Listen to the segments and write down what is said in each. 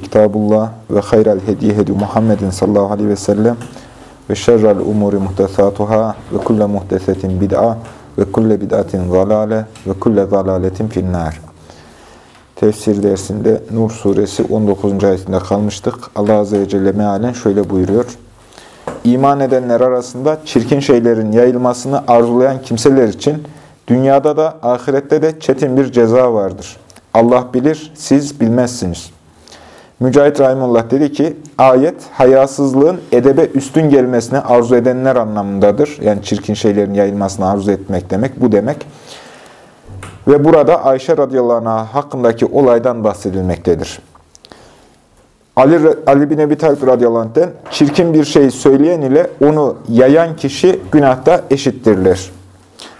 Kitabullah ve hayral hediye hedi Muhammedin sallallahu aleyhi ve sellem ve şerrel umuri muhtesatuhâ ve kulle muhtesetin bid'a ve kulle bid'atin zalale ve kulle zalaletin finnâr. Tefsir dersinde Nur suresi 19. ayetinde kalmıştık. Allah Azze ve Celle mealen şöyle buyuruyor. İman edenler arasında çirkin şeylerin yayılmasını arzulayan kimseler için dünyada da ahirette de çetin bir ceza vardır. Allah bilir, siz bilmezsiniz. Mücahit Rahimullah dedi ki, ayet hayasızlığın edebe üstün gelmesine arzu edenler anlamındadır. Yani çirkin şeylerin yayılmasını arzu etmek demek, bu demek. Ve burada Ayşe radıyallahu anh hakkındaki olaydan bahsedilmektedir. Ali, Ali bin Ebi Talib radıyallahu anh'ten çirkin bir şey söyleyen ile onu yayan kişi günahta eşittirler.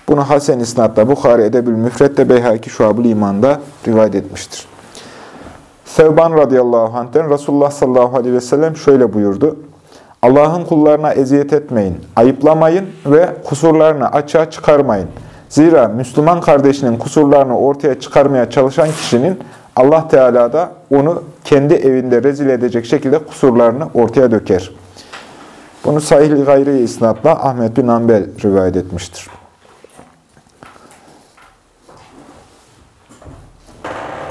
Bunu Hasen İsnad'da, Bukhari Edebül Müfret'te, Beyhaki Şuab-ül İman'da rivayet etmiştir. Sevban radıyallahu anh'ten Resulullah sallallahu aleyhi ve sellem şöyle buyurdu. Allah'ın kullarına eziyet etmeyin, ayıplamayın ve kusurlarını açığa çıkarmayın. Zira Müslüman kardeşinin kusurlarını ortaya çıkarmaya çalışan kişinin Allah Teala da onu kendi evinde rezil edecek şekilde kusurlarını ortaya döker. Bunu sahih gayri isnatla Ahmet bin Ambel rivayet etmiştir.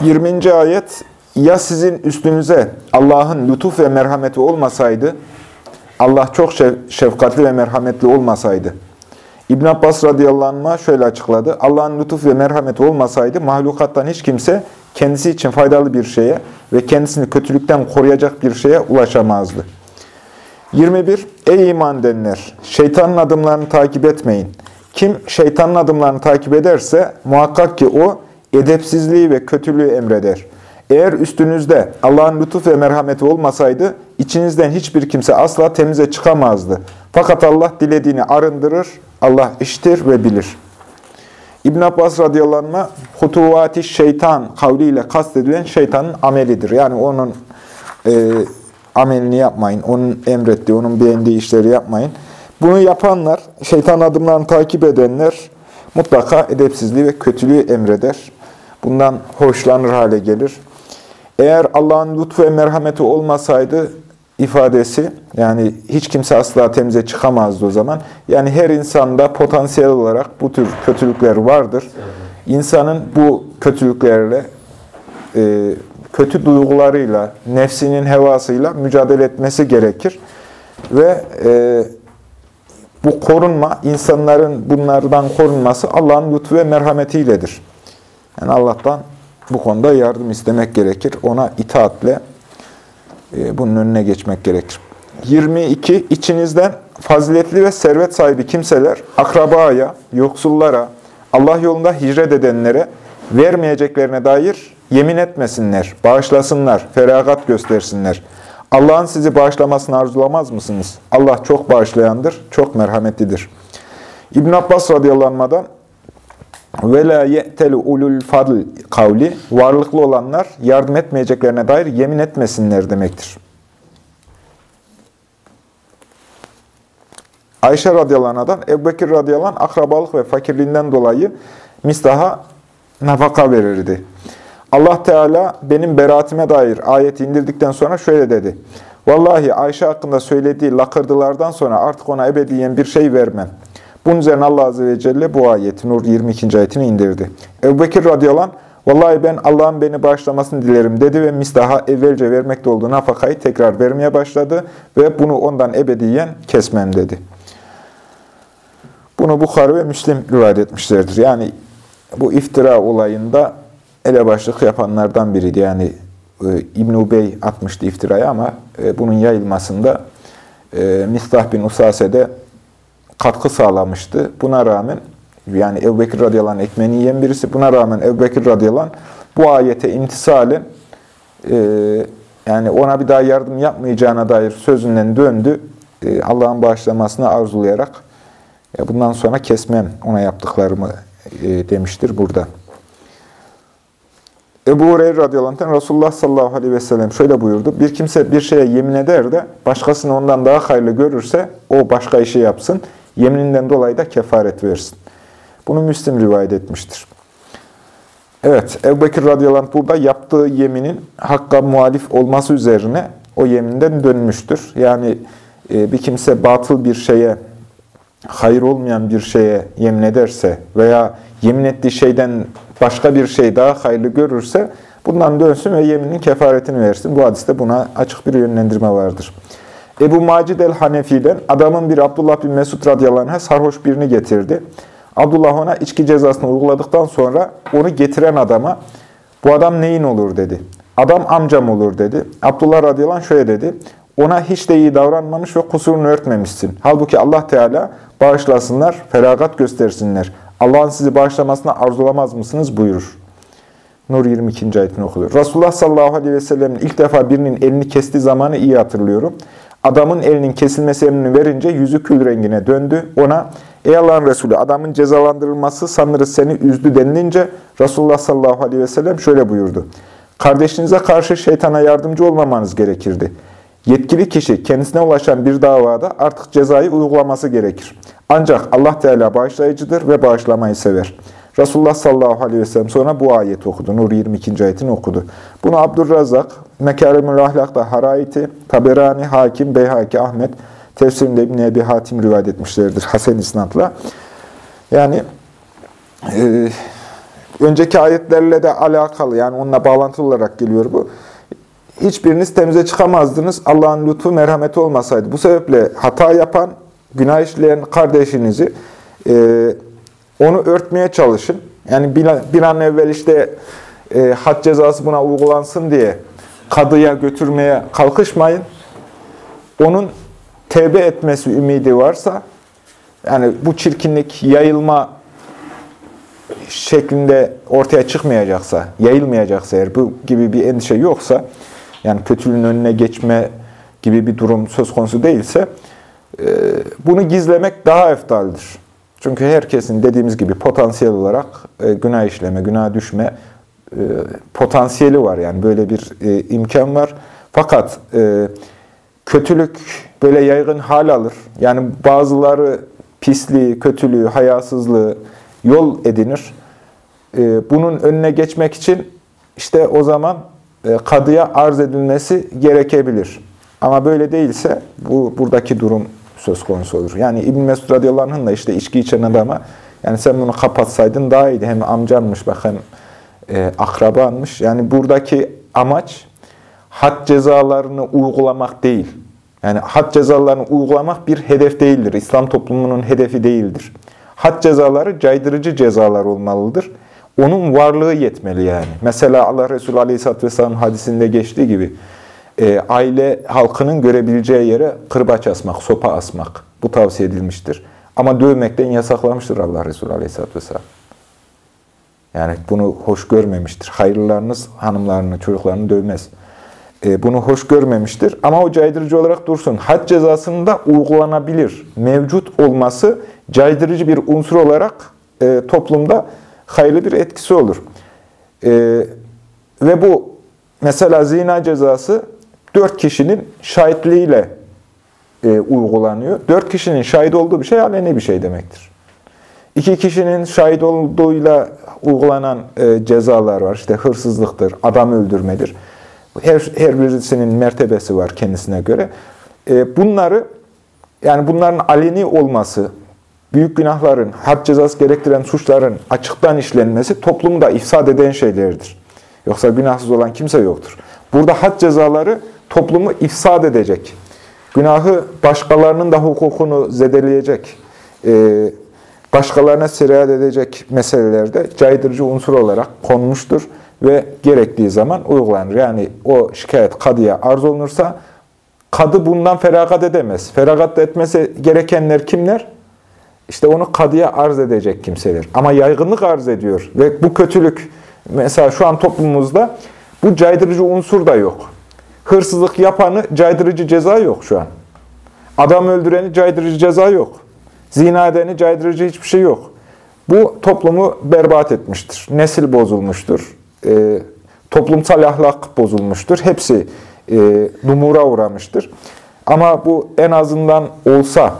20. ayet Ya sizin üstünüze Allah'ın lütuf ve merhameti olmasaydı, Allah çok şefkatli ve merhametli olmasaydı. İbn Abbas radıyallahu anh şöyle açıkladı. Allah'ın lütuf ve merhameti olmasaydı mahlukattan hiç kimse kendisi için faydalı bir şeye ve kendisini kötülükten koruyacak bir şeye ulaşamazdı. 21. Ey iman edenler! Şeytanın adımlarını takip etmeyin. Kim şeytanın adımlarını takip ederse muhakkak ki o edepsizliği ve kötülüğü emreder. Eğer üstünüzde Allah'ın lütuf ve merhameti olmasaydı, içinizden hiçbir kimse asla temize çıkamazdı. Fakat Allah dilediğini arındırır, Allah iştir ve bilir. İbn Abbas radıyallahu anh, hutuvati şeytan kavliyle kastedilen şeytanın amelidir. Yani onun e, amelini yapmayın, onun emrettiği, onun beğendiği işleri yapmayın. Bunu yapanlar, şeytan adımlarını takip edenler mutlaka edepsizliği ve kötülüğü emreder. Bundan hoşlanır hale gelir. Eğer Allah'ın lütfu ve merhameti olmasaydı ifadesi, yani hiç kimse asla temize çıkamazdı o zaman. Yani her insanda potansiyel olarak bu tür kötülükler vardır. İnsanın bu kötülüklerle, e, kötü duygularıyla, nefsinin hevasıyla mücadele etmesi gerekir. Ve e, bu korunma, insanların bunlardan korunması Allah'ın lütfu ve merhametiyledir. Yani Allah'tan bu konuda yardım istemek gerekir. Ona itaatle e, bunun önüne geçmek gerekir. 22. İçinizden faziletli ve servet sahibi kimseler akrabaya, yoksullara, Allah yolunda hicret edenlere vermeyeceklerine dair yemin etmesinler, bağışlasınlar, feragat göstersinler. Allah'ın sizi bağışlamasını arzulamaz mısınız? Allah çok bağışlayandır, çok merhametlidir. İbn Abbas radıyallahu anh'dan ve la ye'telu ulul fadl kavli varlıklı olanlar yardım etmeyeceklerine dair yemin etmesinler demektir. Ayşe radıyallahu anh'dan Ebu Bekir radıyallahu anh akrabalık ve fakirliğinden dolayı mistaha nafaka verirdi. Allah Teala benim beraatime dair ayet indirdikten sonra şöyle dedi. Vallahi Ayşe hakkında söylediği lakırdılardan sonra artık ona ebediyen bir şey vermem. Bunun üzerine Allah Azze ve Celle bu ayeti, Nur 22. ayetini indirdi. Ebu Bekir radıyallahu anh, Vallahi ben Allah'ın beni bağışlamasını dilerim dedi ve misdaha evvelce vermekte olduğu nafakayı tekrar vermeye başladı ve bunu ondan ebediyen kesmem dedi. Bunu Bukhari ve Müslim rivayet etmişlerdir. Yani bu iftira olayında elebaşlık yapanlardan biriydi. Yani e, İbn-i Bey atmıştı iftirayı ama e, bunun yayılmasında e, Mistah bin Usase'de katkı sağlamıştı. Buna rağmen yani Ebu Bekir radıyallahu anh ekmeğini yiyen birisi. Buna rağmen Ebu Bekir radıyallahu anh bu ayete imtisalen e, yani ona bir daha yardım yapmayacağına dair sözünden döndü e, Allah'ın bağışlamasını arzulayarak e, bundan sonra kesmem ona yaptıklarımı e, demiştir burada. Ebu Hureyre radıyallahu anh Resulullah sallallahu aleyhi ve sellem şöyle buyurdu. Bir kimse bir şeye yemin eder de başkasını ondan daha hayırlı görürse o başka işi yapsın. Yemininden dolayı da kefaret versin. Bunu Müslim rivayet etmiştir. Evet, Ebu Bekir radıyallahu anh burada yaptığı yeminin hakka muhalif olması üzerine o yeminden dönmüştür. Yani e, bir kimse batıl bir şeye, hayır olmayan bir şeye yemin ederse veya yemin ettiği şeyden başka bir şey daha hayırlı görürse bundan dönsün ve yeminin kefaretini versin. Bu hadiste buna açık bir yönlendirme vardır. Ebu Macid el-Hanefi'den adamın bir Abdullah bin Mesud radıyallahu anh'a sarhoş birini getirdi. Abdullah ona içki cezasını uyguladıktan sonra onu getiren adama bu adam neyin olur dedi. Adam amcam olur dedi. Abdullah radıyallahu anh şöyle dedi. Ona hiç de iyi davranmamış ve kusurunu örtmemişsin. Halbuki Allah Teala bağışlasınlar, feragat göstersinler. Allah'ın sizi bağışlamasını arzulamaz mısınız buyurur. Nur 22. ayetini okuyor. Resulullah sallallahu aleyhi ve sellem'in ilk defa birinin elini kestiği zamanı iyi hatırlıyorum. Adamın elinin kesilmesi emrini verince yüzü kül rengine döndü. Ona ey Allah'ın Resulü adamın cezalandırılması sanırız seni üzdü denilince Resulullah sallallahu aleyhi ve sellem şöyle buyurdu. Kardeşinize karşı şeytana yardımcı olmamanız gerekirdi. Yetkili kişi kendisine ulaşan bir davada artık cezayı uygulaması gerekir. Ancak Allah Teala bağışlayıcıdır ve bağışlamayı sever. Resulullah sallallahu aleyhi ve sellem sonra bu ayeti okudu. Nur 22. ayetini okudu. Bunu Abdurrazak, Mekârimül Ahlak'ta Haraiti, Taberani, Hakim, Beyhaki, Ahmet, tefsirinde İbn Ebi Hatim rivayet etmişlerdir Hasen İsnat'la. Yani e, önceki ayetlerle de alakalı yani onunla bağlantılı olarak geliyor bu. Hiçbiriniz temize çıkamazdınız Allah'ın lütfu merhameti olmasaydı. Bu sebeple hata yapan, günah işleyen kardeşinizi e, onu örtmeye çalışın. Yani bir, an evvel işte e, had cezası buna uygulansın diye kadıya götürmeye kalkışmayın. Onun tevbe etmesi ümidi varsa, yani bu çirkinlik yayılma şeklinde ortaya çıkmayacaksa, yayılmayacaksa eğer bu gibi bir endişe yoksa, yani kötülüğün önüne geçme gibi bir durum söz konusu değilse, e, bunu gizlemek daha eftaldir. Çünkü herkesin dediğimiz gibi potansiyel olarak e, günah işleme, günah düşme e, potansiyeli var. Yani böyle bir imkan var. Fakat kötülük böyle yaygın hal alır. Yani bazıları pisliği, kötülüğü, hayasızlığı yol edinir. Bunun önüne geçmek için işte o zaman kadıya arz edilmesi gerekebilir. Ama böyle değilse bu buradaki durum söz konusu olur. Yani İbn Mesud radıyallahu anh'ın da işte içki içen adama yani sen bunu kapatsaydın daha iyiydi. Hem amcanmış bak hem e, akrabanmış. Yani buradaki amaç had cezalarını uygulamak değil. Yani had cezalarını uygulamak bir hedef değildir. İslam toplumunun hedefi değildir. Had cezaları caydırıcı cezalar olmalıdır. Onun varlığı yetmeli yani. Mesela Allah Resulü Aleyhisselatü Vesselam hadisinde geçtiği gibi e, aile halkının görebileceği yere kırbaç asmak, sopa asmak. Bu tavsiye edilmiştir. Ama dövmekten yasaklamıştır Allah Resulü Aleyhisselatü Vesselam. Yani bunu hoş görmemiştir. Hayırlılarınız hanımlarını, çocuklarını dövmez. E, bunu hoş görmemiştir. Ama o caydırıcı olarak dursun. Had cezasında uygulanabilir. Mevcut olması caydırıcı bir unsur olarak e, toplumda hayırlı bir etkisi olur. E, ve bu mesela zina cezası dört kişinin şahitliğiyle e, uygulanıyor. Dört kişinin şahit olduğu bir şey aleni bir şey demektir. İki kişinin şahit olduğuyla uygulanan e, cezalar var. İşte hırsızlıktır, adam öldürmedir. Her, her birisinin mertebesi var kendisine göre. E, bunları, yani bunların aleni olması, büyük günahların, had cezası gerektiren suçların açıktan işlenmesi toplumu da ifsad eden şeylerdir. Yoksa günahsız olan kimse yoktur. Burada had cezaları toplumu ifsad edecek. Günahı başkalarının da hukukunu zedeleyecek, e, başkalarına sirayet edecek meselelerde caydırıcı unsur olarak konmuştur ve gerektiği zaman uygulanır. Yani o şikayet kadıya arz olunursa kadı bundan feragat edemez. Feragat etmesi gerekenler kimler? İşte onu kadıya arz edecek kimseler. Ama yaygınlık arz ediyor ve bu kötülük mesela şu an toplumumuzda bu caydırıcı unsur da yok. Hırsızlık yapanı caydırıcı ceza yok şu an. Adam öldüreni caydırıcı ceza yok. Zina edeni caydırıcı hiçbir şey yok. Bu toplumu berbat etmiştir. Nesil bozulmuştur. E, toplumsal ahlak bozulmuştur. Hepsi e, dumura uğramıştır. Ama bu en azından olsa,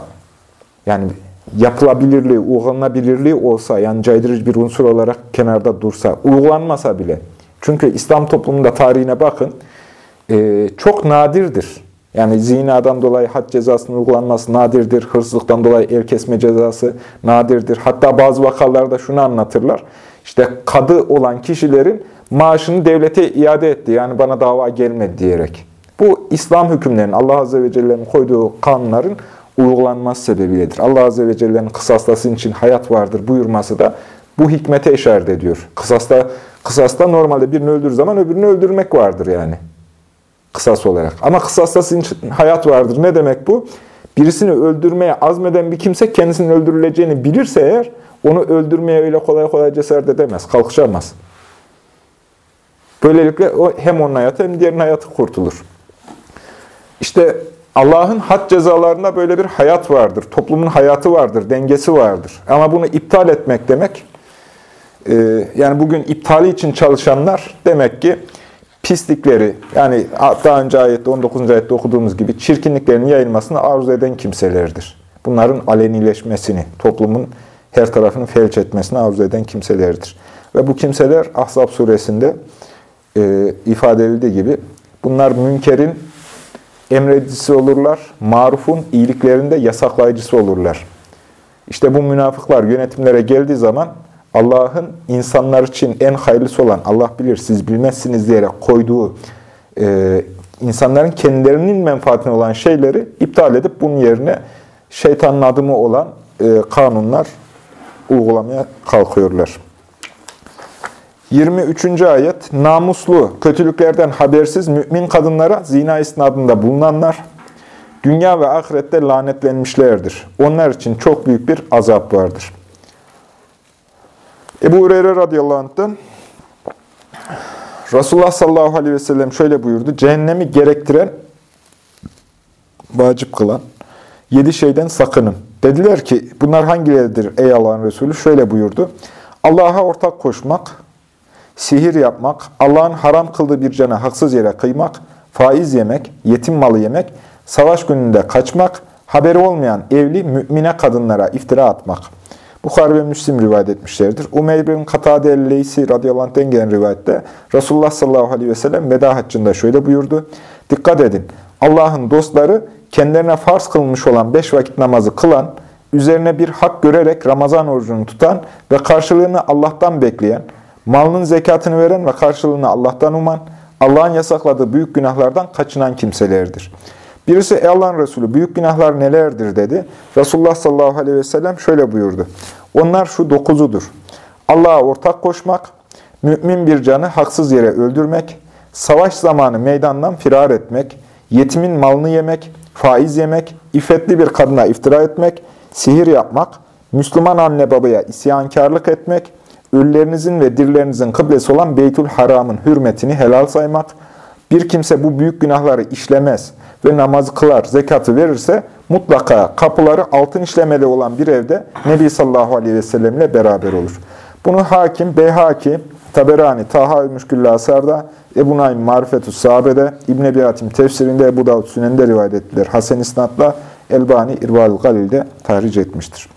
yani yapılabilirliği, uygulanabilirliği olsa, yani caydırıcı bir unsur olarak kenarda dursa, uygulanmasa bile. Çünkü İslam toplumunda tarihine bakın, e, çok nadirdir. Yani zinadan dolayı had cezasının uygulanması nadirdir. Hırsızlıktan dolayı el kesme cezası nadirdir. Hatta bazı vakalarda şunu anlatırlar. İşte kadı olan kişilerin maaşını devlete iade etti. Yani bana dava gelmedi diyerek. Bu İslam hükümlerinin, Allah Azze ve Celle'nin koyduğu kanunların uygulanması sebebiyledir. Allah Azze ve Celle'nin kısaslasın için hayat vardır buyurması da bu hikmete işaret ediyor. Kısasta, kısasta normalde birini öldürür zaman öbürünü öldürmek vardır yani. Kısas olarak. Ama için hayat vardır. Ne demek bu? Birisini öldürmeye azmeden bir kimse kendisinin öldürüleceğini bilirse eğer onu öldürmeye öyle kolay kolay cesaret edemez, kalkışamaz. Böylelikle o hem onun hayatı hem diğerinin hayatı kurtulur. İşte Allah'ın had cezalarında böyle bir hayat vardır. Toplumun hayatı vardır, dengesi vardır. Ama bunu iptal etmek demek, e, yani bugün iptali için çalışanlar demek ki pislikleri, yani daha önce ayette, 19. ayette okuduğumuz gibi çirkinliklerin yayılmasını arzu eden kimselerdir. Bunların alenileşmesini, toplumun her tarafını felç etmesini arzu eden kimselerdir. Ve bu kimseler Ahzab suresinde e, ifade edildiği gibi bunlar münkerin emredicisi olurlar, marufun iyiliklerinde yasaklayıcısı olurlar. İşte bu münafıklar yönetimlere geldiği zaman Allah'ın insanlar için en hayırlısı olan, Allah bilir siz bilmezsiniz diyerek koyduğu e, insanların kendilerinin menfaatine olan şeyleri iptal edip bunun yerine şeytanın adımı olan e, kanunlar uygulamaya kalkıyorlar. 23. ayet, namuslu, kötülüklerden habersiz mümin kadınlara zina isnadında bulunanlar, dünya ve ahirette lanetlenmişlerdir. Onlar için çok büyük bir azap vardır. Ebu Hureyre radıyallahu anh'tan, Resulullah sallallahu aleyhi ve sellem şöyle buyurdu, cehennemi gerektiren, vacip kılan, yedi şeyden sakının. Dediler ki, bunlar hangileridir ey Allah'ın Resulü? Şöyle buyurdu, Allah'a ortak koşmak, sihir yapmak, Allah'ın haram kıldığı bir cana haksız yere kıymak, faiz yemek, yetim malı yemek, savaş gününde kaçmak, haberi olmayan evli mümine kadınlara iftira atmak. Bukhari ve Müslim rivayet etmişlerdir. Umeyr bin Katade el-Leysi radıyallahu gelen rivayette Resulullah sallallahu aleyhi ve sellem veda haccında şöyle buyurdu. Dikkat edin, Allah'ın dostları kendilerine farz kılmış olan beş vakit namazı kılan, üzerine bir hak görerek Ramazan orucunu tutan ve karşılığını Allah'tan bekleyen, malının zekatını veren ve karşılığını Allah'tan uman, Allah'ın yasakladığı büyük günahlardan kaçınan kimselerdir. Birisi ey Allah'ın Resulü büyük günahlar nelerdir dedi. Resulullah sallallahu aleyhi ve sellem şöyle buyurdu. Onlar şu dokuzudur. Allah'a ortak koşmak, mümin bir canı haksız yere öldürmek, savaş zamanı meydandan firar etmek, yetimin malını yemek, faiz yemek, iffetli bir kadına iftira etmek, sihir yapmak, Müslüman anne babaya isyankarlık etmek, ölülerinizin ve dirilerinizin kıblesi olan Beytül Haram'ın hürmetini helal saymak, bir kimse bu büyük günahları işlemez ve namazı kılar, zekatı verirse mutlaka kapıları altın işlemeli olan bir evde Nebi sallallahu aleyhi ve sellem ile beraber olur. Bunu Hakim, Beyhaki, Taberani, Taha-ı Müşküllü Asar'da, Ebu Naim Marifetü Sahabe'de, İbn Ebi Hatim tefsirinde, Ebu Davud Sünen'de rivayet ettiler. Hasen İsnat'la Elbani İrval Galil'de tahric etmiştir.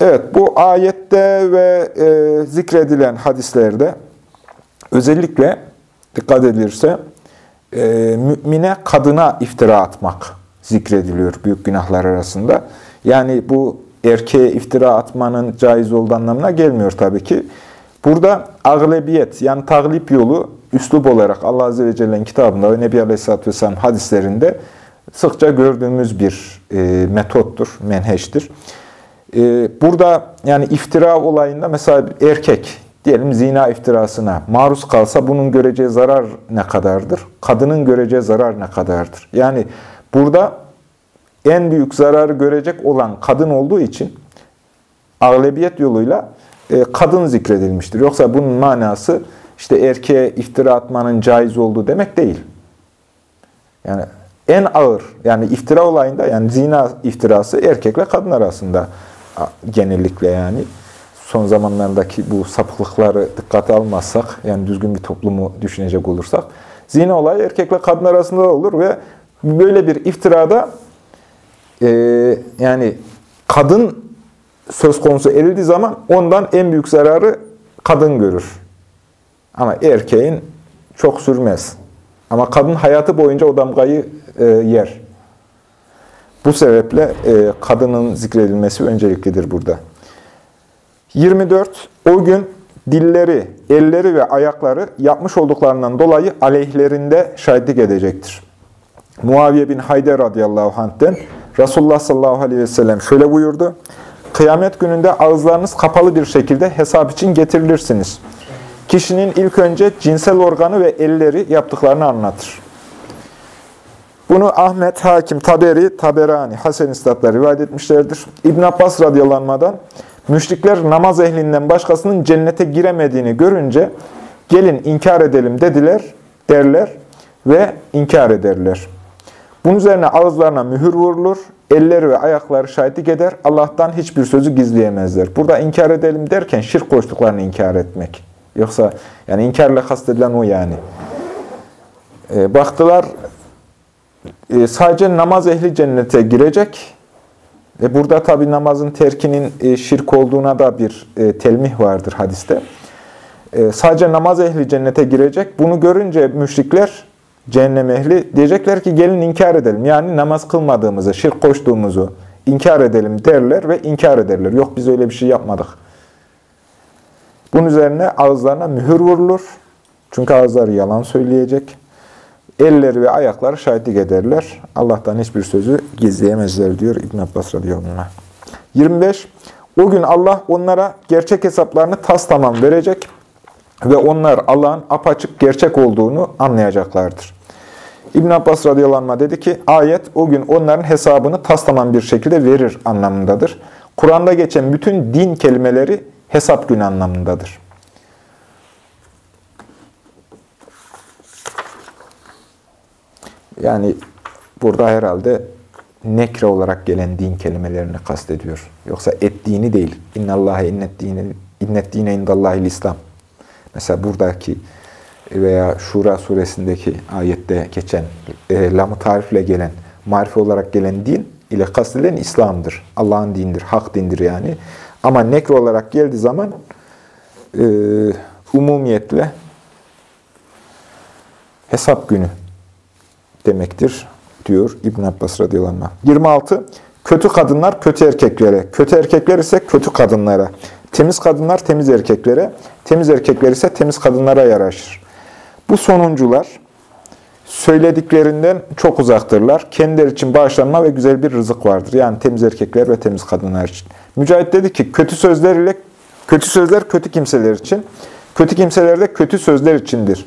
Evet, bu ayette ve e, zikredilen hadislerde özellikle dikkat edilirse e, mümine kadına iftira atmak zikrediliyor büyük günahlar arasında. Yani bu erkeğe iftira atmanın caiz olduğu anlamına gelmiyor tabii ki. Burada aglebiyet yani taglip yolu üslup olarak Allah Azze ve Celle'nin kitabında ve Nebi Aleyhisselatü Vesselam hadislerinde sıkça gördüğümüz bir e, metottur, menheştir. E, burada yani iftira olayında mesela erkek diyelim zina iftirasına maruz kalsa bunun göreceği zarar ne kadardır? Kadının göreceği zarar ne kadardır? Yani burada en büyük zararı görecek olan kadın olduğu için ağlebiyet yoluyla e, kadın zikredilmiştir. Yoksa bunun manası işte erkeğe iftira atmanın caiz olduğu demek değil. Yani en ağır yani iftira olayında yani zina iftirası erkekle kadın arasında genellikle yani son zamanlardaki bu sapıklıkları dikkate almazsak yani düzgün bir toplumu düşünecek olursak zina olayı erkekle kadın arasında olur ve böyle bir iftirada e, yani kadın söz konusu edildiği zaman ondan en büyük zararı kadın görür. Ama erkeğin çok sürmez. Ama kadın hayatı boyunca o damgayı e, yer. Bu sebeple e, kadının zikredilmesi önceliklidir burada. 24. O gün dilleri, elleri ve ayakları yapmış olduklarından dolayı aleyhlerinde şahitlik edecektir. Muaviye bin Hayder radıyallahu anh'ten Resulullah sallallahu aleyhi ve sellem şöyle buyurdu. Kıyamet gününde ağızlarınız kapalı bir şekilde hesap için getirilirsiniz. Kişinin ilk önce cinsel organı ve elleri yaptıklarını anlatır. Bunu Ahmet, Hakim, Taberi, Taberani, Hasen İstatlar rivayet etmişlerdir. İbn Abbas radıyallahu müşrikler namaz ehlinden başkasının cennete giremediğini görünce gelin inkar edelim dediler, derler ve inkar ederler. Bunun üzerine ağızlarına mühür vurulur, elleri ve ayakları şahitlik eder, Allah'tan hiçbir sözü gizleyemezler. Burada inkar edelim derken şirk koştuklarını inkar etmek. Yoksa yani inkarla kastedilen o yani. E, baktılar e, sadece namaz ehli cennete girecek. E, burada tabi namazın terkinin e, şirk olduğuna da bir e, telmih vardır hadiste. E, sadece namaz ehli cennete girecek. Bunu görünce müşrikler cehennem ehli diyecekler ki gelin inkar edelim. Yani namaz kılmadığımızı, şirk koştuğumuzu inkar edelim derler ve inkar ederler. Yok biz öyle bir şey yapmadık. Bunun üzerine ağızlarına mühür vurulur. Çünkü ağızları yalan söyleyecek. Elleri ve ayakları şahitlik ederler. Allah'tan hiçbir sözü gizleyemezler diyor İbn Abbas radıyallahu anh. 25. O gün Allah onlara gerçek hesaplarını tas tamam verecek ve onlar Allah'ın apaçık gerçek olduğunu anlayacaklardır. İbn Abbas radıyallahu anh dedi ki, ayet o gün onların hesabını taslaman bir şekilde verir anlamındadır. Kur'an'da geçen bütün din kelimeleri hesap günü anlamındadır. Yani burada herhalde nekre olarak gelen din kelimelerini kastediyor. Yoksa et dini değil. İnnallâhe innet dine, innet dine İslam. Mesela buradaki veya Şura suresindeki ayette geçen e, lamı tarifle gelen, marife olarak gelen din ile kastedilen İslam'dır. Allah'ın dindir, hak dindir yani. Ama nekro olarak geldiği zaman e, umumiyetle hesap günü demektir diyor İbn Abbas radıyallahu anh. 26. Kötü kadınlar kötü erkeklere, kötü erkekler ise kötü kadınlara, temiz kadınlar temiz erkeklere, temiz erkekler ise temiz kadınlara yaraşır. Bu sonuncular söylediklerinden çok uzaktırlar. Kendileri için bağışlanma ve güzel bir rızık vardır. Yani temiz erkekler ve temiz kadınlar için. Mücahit dedi ki kötü sözler ile kötü sözler kötü kimseler için, kötü kimseler de kötü sözler içindir.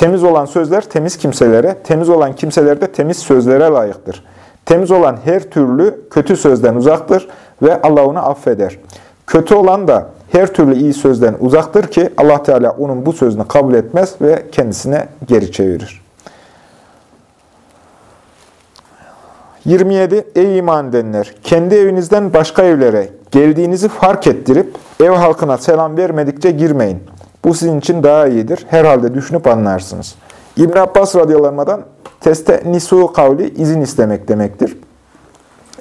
Temiz olan sözler temiz kimselere, temiz olan kimseler de temiz sözlere layıktır. Temiz olan her türlü kötü sözden uzaktır ve Allah onu affeder. Kötü olan da her türlü iyi sözden uzaktır ki Allah Teala onun bu sözünü kabul etmez ve kendisine geri çevirir. 27. Ey iman edenler! Kendi evinizden başka evlere geldiğinizi fark ettirip ev halkına selam vermedikçe girmeyin. Bu sizin için daha iyidir. Herhalde düşünüp anlarsınız. İbn Abbas radıyallahu teste nisu kavli izin istemek demektir.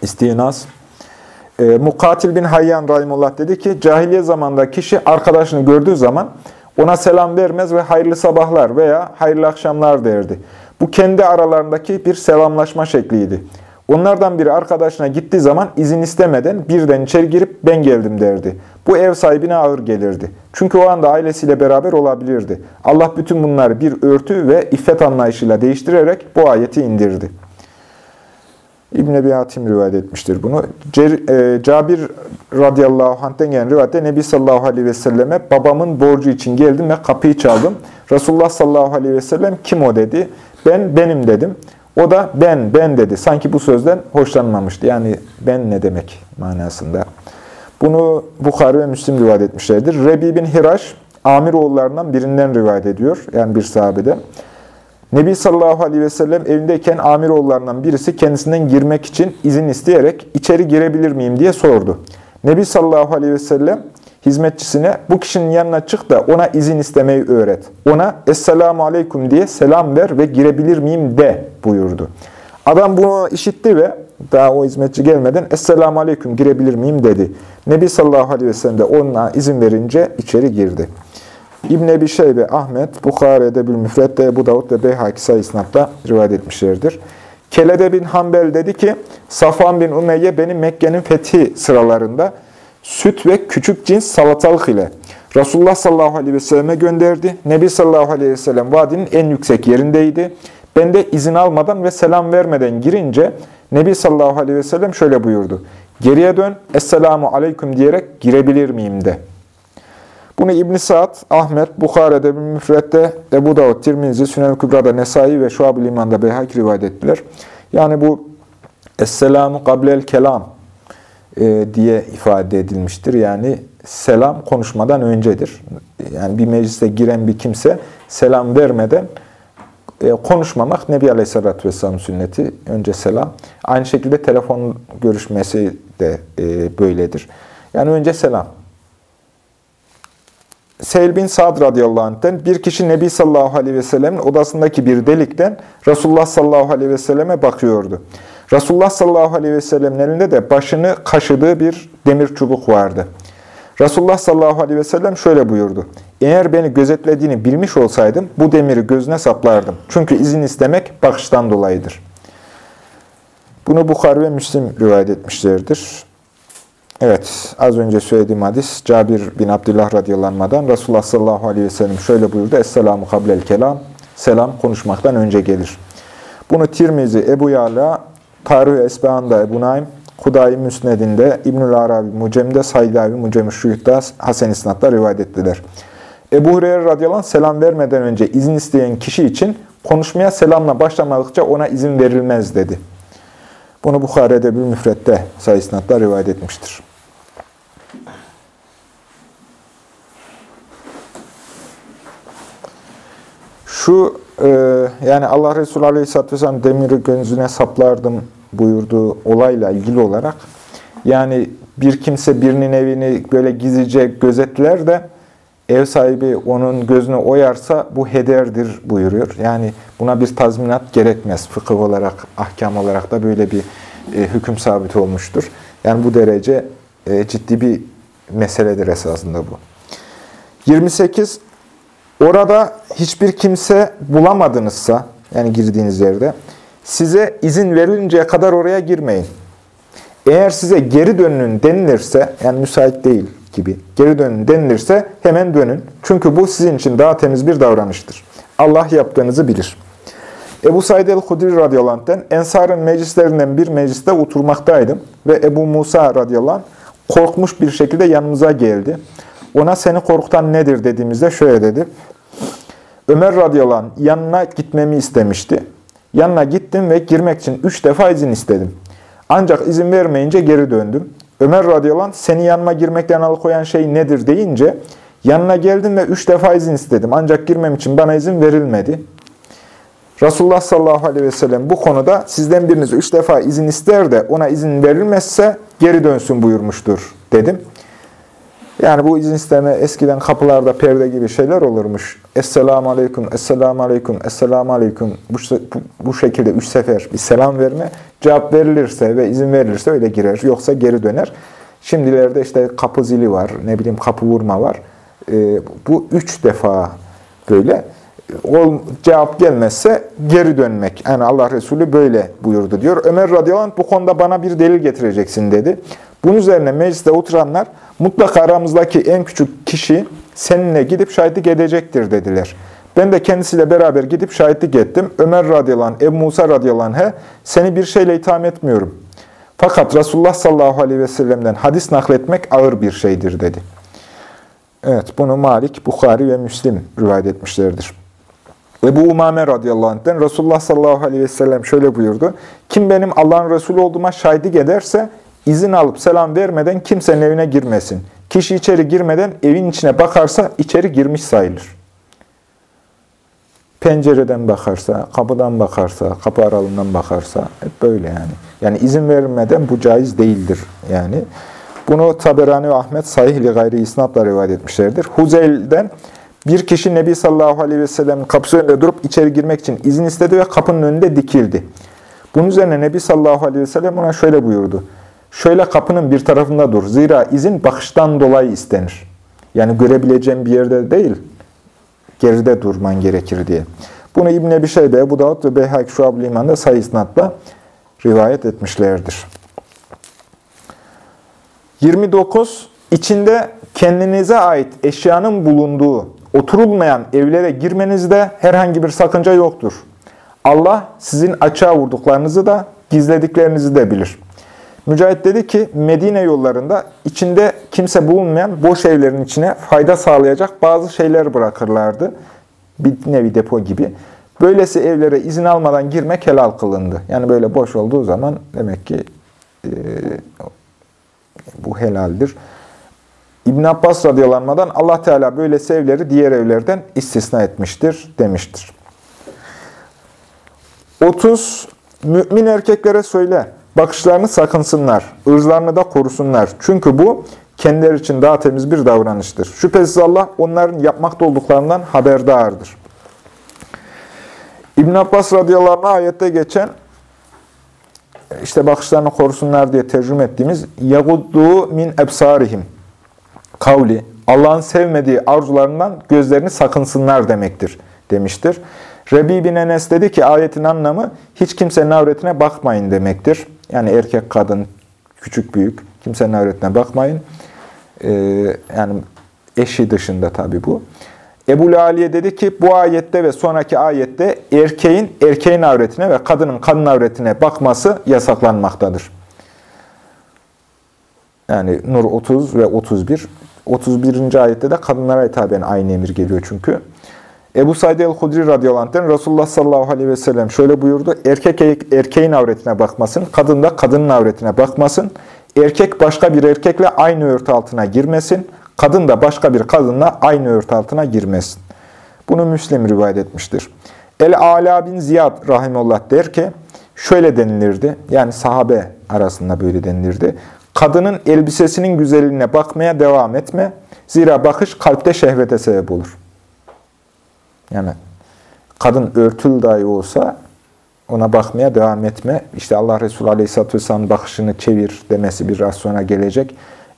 İstinaz. E, Mukatil bin Hayyan rahimullah dedi ki, cahiliye zamanında kişi arkadaşını gördüğü zaman ona selam vermez ve hayırlı sabahlar veya hayırlı akşamlar derdi. Bu kendi aralarındaki bir selamlaşma şekliydi. Onlardan biri arkadaşına gittiği zaman izin istemeden birden içeri girip ben geldim derdi. Bu ev sahibine ağır gelirdi. Çünkü o anda ailesiyle beraber olabilirdi. Allah bütün bunları bir örtü ve iffet anlayışıyla değiştirerek bu ayeti indirdi. İbn Ebi Hatim rivayet etmiştir bunu. E, Cabir radıyallahu anh'ten gelen rivayette Nebi sallallahu aleyhi ve selleme babamın borcu için geldim ve kapıyı çaldım. Resulullah sallallahu aleyhi ve sellem kim o dedi. Ben benim dedim. O da ben, ben dedi. Sanki bu sözden hoşlanmamıştı. Yani ben ne demek manasında. Bunu Bukhari ve Müslim rivayet etmişlerdir. Rebi bin Hiraş, Amir oğullarından birinden rivayet ediyor. Yani bir sahabeden. Nebi sallallahu aleyhi ve sellem evindeyken amiroğullarından birisi kendisinden girmek için izin isteyerek içeri girebilir miyim diye sordu. Nebi sallallahu aleyhi ve sellem hizmetçisine bu kişinin yanına çık da ona izin istemeyi öğret. Ona Esselamu Aleyküm diye selam ver ve girebilir miyim de buyurdu. Adam bunu işitti ve daha o hizmetçi gelmeden Esselamu Aleyküm girebilir miyim dedi. Nebi sallallahu aleyhi ve sellem de ona izin verince içeri girdi. İbn Ebi Şeybe, Ahmet, Bukhari'de bir müfrette Ebu Davud ve Beyhaki sayısınatla rivayet etmişlerdir. Kelede bin Hanbel dedi ki, Safan bin Umeyye beni Mekke'nin fethi sıralarında süt ve küçük cins salatalık ile Resulullah sallallahu aleyhi ve selleme gönderdi. Nebi sallallahu aleyhi ve sellem vadinin en yüksek yerindeydi. Ben de izin almadan ve selam vermeden girince Nebi sallallahu aleyhi ve sellem şöyle buyurdu. Geriye dön, Esselamu aleyküm diyerek girebilir miyim de. Bunu İbn Sa'd, Ahmet, Bukhari'de bir müfrette, Ebu Davud, Tirmizi, Sünen-i Kübra'da Nesai ve Şuab-ı İman'da Beyhak rivayet ettiler. Yani bu Esselamu kablel kelam e, diye ifade edilmiştir. Yani selam konuşmadan öncedir. Yani bir meclise giren bir kimse selam vermeden konuşmamak Nebi Aleyhisselatü Vesselam sünneti. Önce selam. Aynı şekilde telefon görüşmesi de e, böyledir. Yani önce selam. Seyyid bin Sa'd radıyallahu anh'ten bir kişi Nebi sallallahu aleyhi ve sellemin odasındaki bir delikten Resulullah sallallahu aleyhi ve selleme bakıyordu. Resulullah sallallahu aleyhi ve sellemin elinde de başını kaşıdığı bir demir çubuk vardı. Resulullah sallallahu aleyhi ve sellem şöyle buyurdu. Eğer beni gözetlediğini bilmiş olsaydım bu demiri gözüne saplardım. Çünkü izin istemek bakıştan dolayıdır. Bunu Bukhari ve Müslim rivayet etmişlerdir. Evet, az önce söylediğim hadis Cabir bin Abdullah radıyallahu Resulullah sallallahu aleyhi ve sellem şöyle buyurdu. Esselamu kablel kelam. Selam konuşmaktan önce gelir. Bunu Tirmizi, Ebu Yala, Tarih Esbehan'da Ebu Naim, Kudayi Müsned'inde, İbnül Arabi Mucem'de, Saydavi Mucem-i Şuyut'ta Hasen İsnat'ta rivayet ettiler. Ebu Hureyre radıyallahu anh, selam vermeden önce izin isteyen kişi için konuşmaya selamla başlamadıkça ona izin verilmez dedi. Bunu Bukhari'de bir müfrette sayısınatla rivayet etmiştir. Şu e, yani Allah Resulü Aleyhisselatü Vesselam demiri gözüne saplardım buyurduğu olayla ilgili olarak yani bir kimse birinin evini böyle gizlice gözetler de ev sahibi onun gözünü oyarsa bu hederdir buyuruyor. Yani buna bir tazminat gerekmez. Fıkıh olarak, ahkam olarak da böyle bir e, hüküm sabit olmuştur. Yani bu derece e, ciddi bir meseledir esasında bu. 28. Orada hiçbir kimse bulamadınızsa, yani girdiğiniz yerde, size izin verilinceye kadar oraya girmeyin. Eğer size geri dönün denilirse, yani müsait değil gibi, geri dönün denilirse hemen dönün. Çünkü bu sizin için daha temiz bir davranıştır. Allah yaptığınızı bilir. Ebu Said el-Hudri radıyallahu Ensar'ın meclislerinden bir mecliste oturmaktaydım ve Ebu Musa radıyallahu korkmuş bir şekilde yanımıza geldi. Ona seni korkutan nedir dediğimizde şöyle dedi. Ömer radıyallahu yanına gitmemi istemişti. Yanına gittim ve girmek için üç defa izin istedim. Ancak izin vermeyince geri döndüm. Ömer radıyallahu anh seni yanıma girmekten alıkoyan şey nedir deyince yanına geldim ve üç defa izin istedim. Ancak girmem için bana izin verilmedi. Resulullah sallallahu aleyhi ve sellem bu konuda sizden biriniz üç defa izin ister de ona izin verilmezse geri dönsün buyurmuştur dedim. Yani bu izin isteme eskiden kapılarda perde gibi şeyler olurmuş. Esselamu aleyküm, esselamu aleyküm, esselamu aleyküm. Bu, bu şekilde üç sefer bir selam verme. Cevap verilirse ve izin verilirse öyle girer. Yoksa geri döner. Şimdilerde işte kapı zili var, ne bileyim kapı vurma var. Ee, bu üç defa böyle. O cevap gelmezse geri dönmek. Yani Allah Resulü böyle buyurdu diyor. Ömer radıyallahu anh bu konuda bana bir delil getireceksin dedi. Bunun üzerine mecliste oturanlar mutlaka aramızdaki en küçük kişi seninle gidip şahitlik edecektir dediler. Ben de kendisiyle beraber gidip şahitlik ettim. Ömer radıyallahu anh, Ebu Musa radıyallahu anh'e seni bir şeyle itham etmiyorum. Fakat Resulullah sallallahu aleyhi ve sellem'den hadis nakletmek ağır bir şeydir dedi. Evet, bunu Malik, Bukhari ve Müslim rivayet etmişlerdir. Ebu Umame radıyallahu anh'den Resulullah sallallahu aleyhi ve sellem şöyle buyurdu. Kim benim Allah'ın Resulü olduğuma şahitlik ederse izin alıp selam vermeden kimsenin evine girmesin. Kişi içeri girmeden evin içine bakarsa içeri girmiş sayılır. pencereden bakarsa, kapıdan bakarsa, kapı aralığından bakarsa hep böyle yani. Yani izin verilmeden bu caiz değildir yani. Bunu Taberani ve Ahmet sahih gayri isnatla rivayet etmişlerdir. Huzeyl'den bir kişi Nebi sallallahu aleyhi ve sellem'in kapısı önünde durup içeri girmek için izin istedi ve kapının önünde dikildi. Bunun üzerine Nebi sallallahu aleyhi ve sellem ona şöyle buyurdu. Şöyle kapının bir tarafında dur. Zira izin bakıştan dolayı istenir. Yani görebileceğin bir yerde değil, geride durman gerekir diye. Bunu İbn Ebi Şeybe, Ebu Davud ve Beyhak Şuab-ı İman'da sayı isnatla rivayet etmişlerdir. 29. İçinde kendinize ait eşyanın bulunduğu, oturulmayan evlere girmenizde herhangi bir sakınca yoktur. Allah sizin açığa vurduklarınızı da gizlediklerinizi de bilir. Mücahit dedi ki Medine yollarında içinde kimse bulunmayan boş evlerin içine fayda sağlayacak bazı şeyler bırakırlardı. Bir nevi depo gibi. Böylesi evlere izin almadan girmek helal kılındı. Yani böyle boş olduğu zaman demek ki e, bu helaldir. İbn Abbas radıyallahu Allah Teala böyle evleri diğer evlerden istisna etmiştir demiştir. 30. Mümin erkeklere söyle, bakışlarını sakınsınlar, ırzlarını da korusunlar. Çünkü bu kendileri için daha temiz bir davranıştır. Şüphesiz Allah onların yapmakta olduklarından haberdardır. İbn Abbas radıyallahu anh ayette geçen işte bakışlarını korusunlar diye tercüme ettiğimiz yaguddu min ebsarihim kavli Allah'ın sevmediği arzularından gözlerini sakınsınlar demektir demiştir. Rebi bin Enes dedi ki ayetin anlamı hiç kimsenin avretine bakmayın demektir. Yani erkek, kadın, küçük, büyük kimsenin avretine bakmayın. Ee, yani eşi dışında tabi bu. Ebu Aliye dedi ki bu ayette ve sonraki ayette erkeğin erkeğin avretine ve kadının kadın avretine bakması yasaklanmaktadır. Yani Nur 30 ve 31. 31. ayette de kadınlara hitaben aynı emir geliyor çünkü. Ebu Said el-Hudri radıyallahu Resulullah sallallahu aleyhi ve sellem şöyle buyurdu. Erkek erkeğin avretine bakmasın, kadın da kadının avretine bakmasın. Erkek başka bir erkekle aynı örtü altına girmesin. Kadın da başka bir kadınla aynı örtü altına girmesin. Bunu Müslim rivayet etmiştir. El-Ala bin Ziyad rahimullah der ki, şöyle denilirdi, yani sahabe arasında böyle denilirdi. Kadının elbisesinin güzelliğine bakmaya devam etme. Zira bakış kalpte şehvete sebep olur. Yani kadın örtül dahi olsa ona bakmaya devam etme. İşte Allah Resulü Aleyhisselatü Vesselam'ın bakışını çevir demesi biraz sonra gelecek.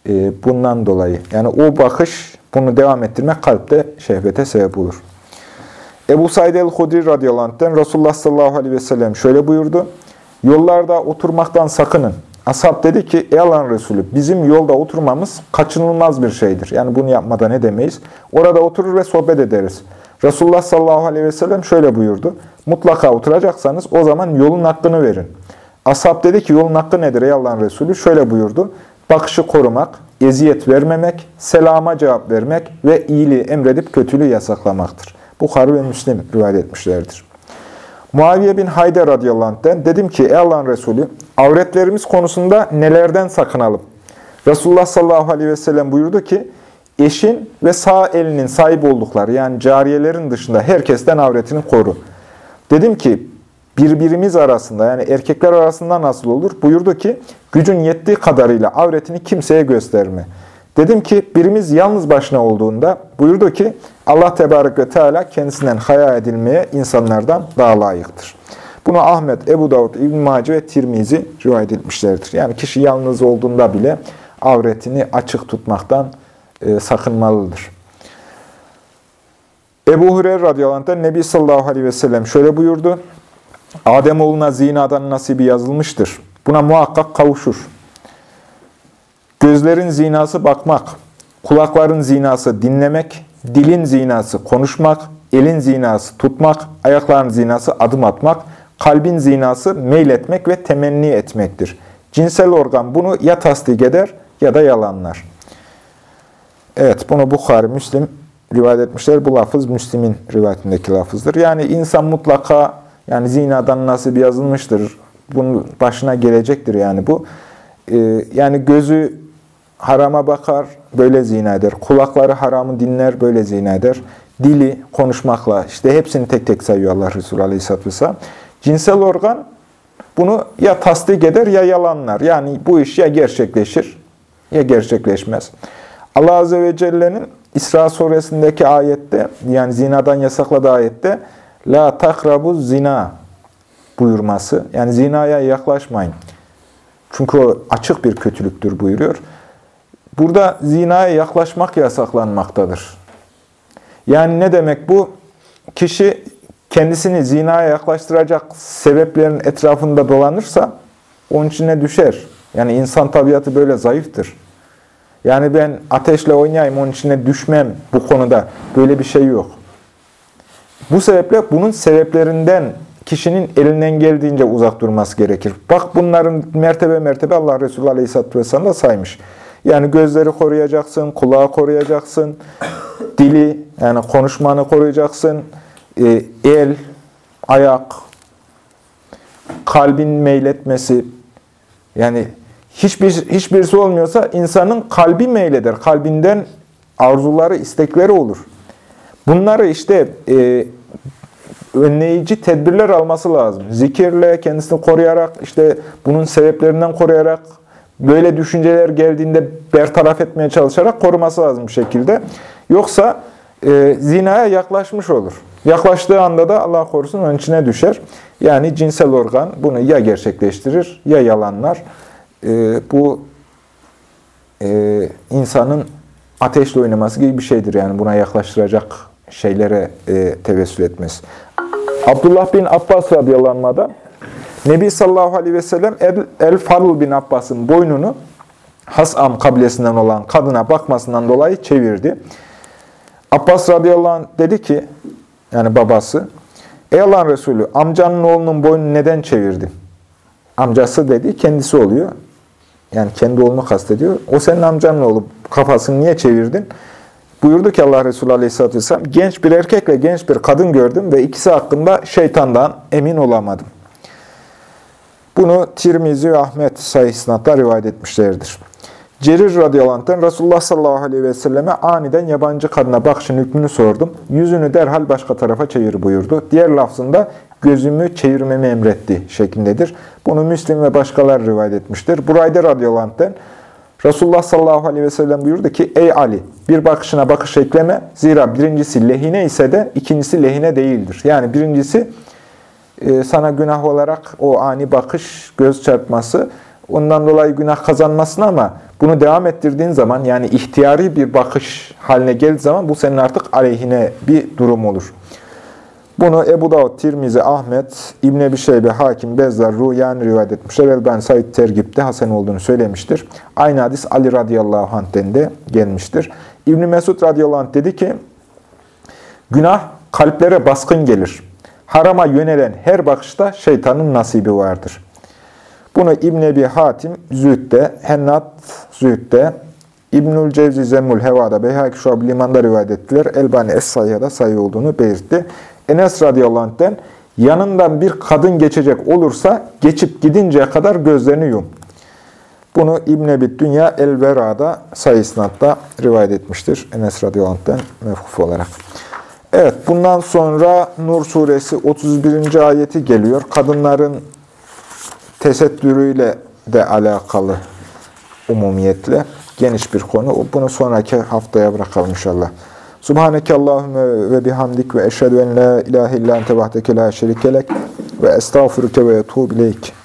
Ee, bundan dolayı. Yani o bakış bunu devam ettirmek kalpte şehvete sebep olur. Ebu Said el-Hudri radıyallahu anh'ten Resulullah sallallahu aleyhi ve sellem şöyle buyurdu. Yollarda oturmaktan sakının. Ashab dedi ki, ey Allah'ın Resulü bizim yolda oturmamız kaçınılmaz bir şeydir. Yani bunu yapmadan ne demeyiz? Orada oturur ve sohbet ederiz. Resulullah sallallahu aleyhi ve sellem şöyle buyurdu. Mutlaka oturacaksanız o zaman yolun hakkını verin. Ashab dedi ki yolun hakkı nedir ey Allah'ın Resulü? Şöyle buyurdu. Bakışı korumak, eziyet vermemek, selama cevap vermek ve iyiliği emredip kötülüğü yasaklamaktır. Bukhari ve Müslim rivayet etmişlerdir. Muaviye bin Hayder radıyallahu anh'den dedim ki ey Allah'ın Resulü avretlerimiz konusunda nelerden sakınalım? Resulullah sallallahu aleyhi ve sellem buyurdu ki eşin ve sağ elinin sahip oldukları yani cariyelerin dışında herkesten avretini koru. Dedim ki birbirimiz arasında yani erkekler arasında nasıl olur? Buyurdu ki gücün yettiği kadarıyla avretini kimseye gösterme. Dedim ki birimiz yalnız başına olduğunda buyurdu ki Allah Tebarek ve Teala kendisinden haya edilmeye insanlardan daha layıktır. Bunu Ahmet, Ebu Davud, İbn Mace ve Tirmizi rivayet etmişlerdir. Yani kişi yalnız olduğunda bile avretini açık tutmaktan e, sakınmalıdır. Ebu Hureyre radıyallahu anh'tan Nebi sallallahu aleyhi ve sellem şöyle buyurdu. Ademoğluna zinadan nasibi yazılmıştır. Buna muhakkak kavuşur. Gözlerin zinası bakmak, kulakların zinası dinlemek, dilin zinası konuşmak, elin zinası tutmak, ayakların zinası adım atmak, kalbin zinası meyletmek ve temenni etmektir. Cinsel organ bunu ya tasdik eder ya da yalanlar. Evet, bunu Bukhari, Müslim rivayet etmişler. Bu lafız Müslim'in rivayetindeki lafızdır. Yani insan mutlaka yani zinadan nasip yazılmıştır. Bunun başına gelecektir yani bu. Ee, yani gözü harama bakar, böyle zina eder. Kulakları haramı dinler, böyle zina eder. dili, konuşmakla, işte hepsini tek tek sayıyor Allah Resulü Aleyhisselatü Vesselam. Cinsel organ bunu ya tasdik eder ya yalanlar. Yani bu iş ya gerçekleşir ya gerçekleşmez. Allah Azze ve Celle'nin İsra suresindeki ayette, yani zinadan yasakladığı ayette, La takrabu zina buyurması. Yani zinaya yaklaşmayın. Çünkü o açık bir kötülüktür buyuruyor. Burada zinaya yaklaşmak yasaklanmaktadır. Yani ne demek bu? Kişi kendisini zinaya yaklaştıracak sebeplerin etrafında dolanırsa onun içine düşer. Yani insan tabiatı böyle zayıftır. Yani ben ateşle oynayayım, onun içine düşmem bu konuda. Böyle bir şey yok. Bu sebeple bunun sebeplerinden kişinin elinden geldiğince uzak durması gerekir. Bak bunların mertebe mertebe Allah Resulü Aleyhisselatü Vesselam da saymış. Yani gözleri koruyacaksın, kulağı koruyacaksın, dili, yani konuşmanı koruyacaksın, e, el, ayak, kalbin meyletmesi, yani hiçbir hiçbirisi olmuyorsa insanın kalbi meyleder. Kalbinden arzuları, istekleri olur. Bunları işte e, önleyici tedbirler alması lazım. Zikirle, kendisini koruyarak, işte bunun sebeplerinden koruyarak, böyle düşünceler geldiğinde bertaraf etmeye çalışarak koruması lazım bir şekilde. Yoksa e, zinaya yaklaşmış olur. Yaklaştığı anda da Allah korusun onun içine düşer. Yani cinsel organ bunu ya gerçekleştirir ya yalanlar. E, bu e, insanın ateşle oynaması gibi bir şeydir. Yani buna yaklaştıracak şeylere e, tevessül etmesi. Abdullah bin Abbas radıyallahu anh'da Nebi sallallahu aleyhi ve sellem El-Farul bin Abbas'ın boynunu Hasam kabilesinden olan kadına bakmasından dolayı çevirdi. Abbas radıyallahu anh dedi ki, yani babası, Ey Allah'ın Resulü, amcanın oğlunun boynunu neden çevirdi? Amcası dedi, kendisi oluyor. Yani kendi oğlunu kastediyor. O senin amcanın oğlu, kafasını niye çevirdin? Buyurdu ki Allah Resulü Aleyhisselatü Vesselam, genç bir erkekle genç bir kadın gördüm ve ikisi hakkında şeytandan emin olamadım. Bunu Tirmizi ve Ahmet sayısınatla rivayet etmişlerdir. Cerir radıyallahu Resulullah sallallahu aleyhi ve selleme aniden yabancı kadına bakışın hükmünü sordum. Yüzünü derhal başka tarafa çevir buyurdu. Diğer lafzında gözümü çevirmemi emretti şeklindedir. Bunu Müslim ve başkaları rivayet etmiştir. Burayda radıyallahu Resulullah sallallahu aleyhi ve sellem buyurdu ki Ey Ali bir bakışına bakış ekleme. Zira birincisi lehine ise de ikincisi lehine değildir. Yani birincisi sana günah olarak o ani bakış, göz çarpması ondan dolayı günah kazanmasın ama bunu devam ettirdiğin zaman yani ihtiyari bir bakış haline geldiği zaman bu senin artık aleyhine bir durum olur. Bunu Ebu Davud, Tirmizi, Ahmet, İbn-i Ebi Şeybe, Hakim, Bezzar, Rüyan rivayet etmişler. Elben Said Tergip'te Hasan olduğunu söylemiştir. Aynı hadis Ali radıyallahu anh'ten de gelmiştir. İbn Mesud radıyallahu anh dedi ki, günah kalplere baskın gelir. Harama yönelen her bakışta şeytanın nasibi vardır. Bunu İbn Ebi Hatim Zühd'de, Hennat Zühd'de, İbnül Cevzi Zemmül Heva'da, Beyhaki Şuab Liman'da rivayet ettiler. Elbani Es-Sayya'da sayı olduğunu belirtti. Enes radıyallahu anh'ten yanından bir kadın geçecek olursa geçip gidinceye kadar gözlerini yum. Bunu İbn Ebi Dünya El-Vera'da sayısınatta rivayet etmiştir. Enes radıyallahu anh'ten mevkuf olarak. Bundan sonra Nur suresi 31. ayeti geliyor. Kadınların tesettürüyle de alakalı umumiyetle geniş bir konu. Bunu sonraki haftaya bırakalım inşallah. Subhaneke Allahümme ve bihamdik ve eşhedü en la ilahe illa ente vahdeke la şerikelek ve estağfuruke ve etubu ileyk.